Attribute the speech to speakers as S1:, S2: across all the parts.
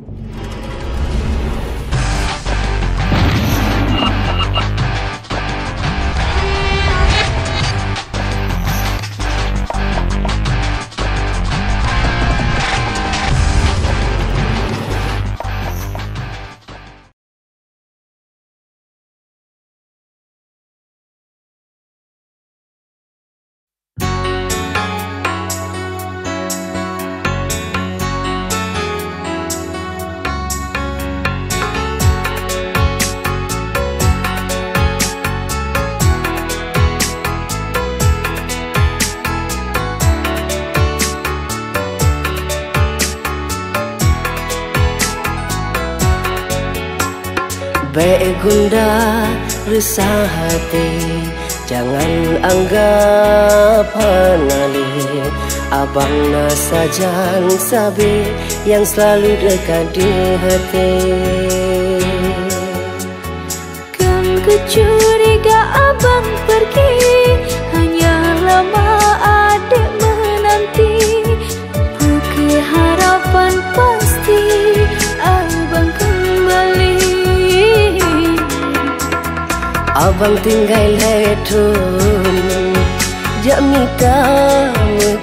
S1: you Baik gunda resah hati. Jangan anggap hanali Abang nasajan sabi Yang selalu dekat di hati
S2: Abang
S1: tinggal ledun Jak mika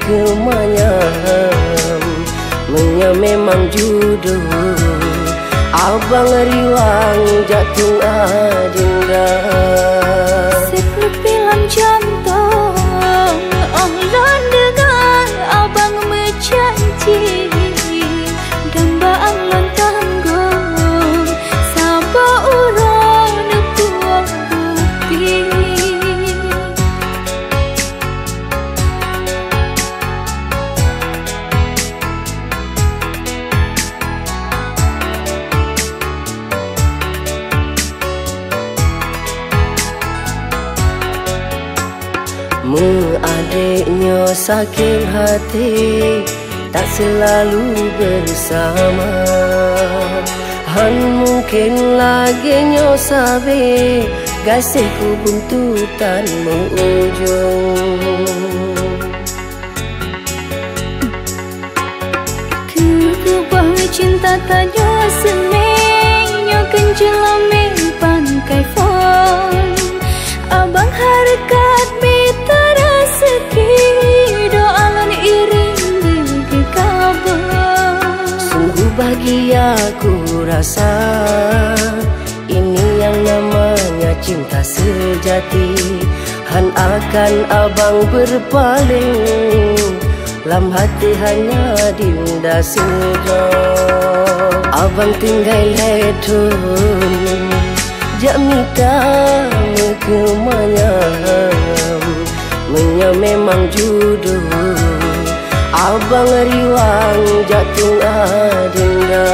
S1: kemanyam Menya memang judul. Abang riwang jatuh adinda Mu adiknya sakit hati Tak selalu bersama. Han mungkin lagi nyo sabi Gasihku buntutan mu ujung
S2: Kekubah cinta tanya semenya Kenjelame pangkai
S1: bahagia ku rasa Ini yang namanya cinta sejati. Han akan abang berpaling Lam hati hanya dinda sedang Abang tinggal ledun Jak mika kemanyam Menya memang judul Abang riwang jatuh adinda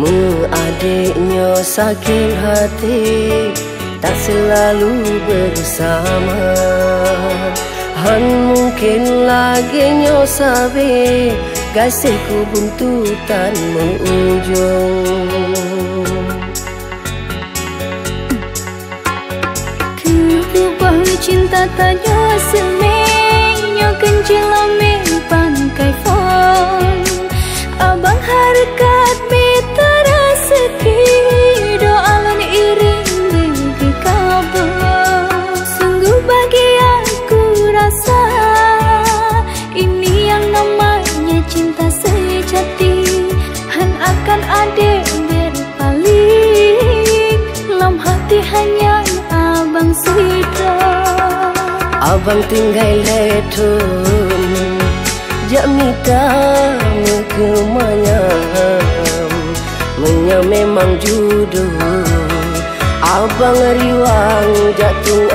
S1: Mu adiknya sakit hati Tak selalu bersama. Han mungkin lagi nyo sabi Gasihku buntutan mu ujung
S2: Kekubah cinta tanya semenya Kenjelame pangkai abang sudah
S1: Abang tinggal ledun Jak mika kemanyam Menya memang judul Abang riwang jatuh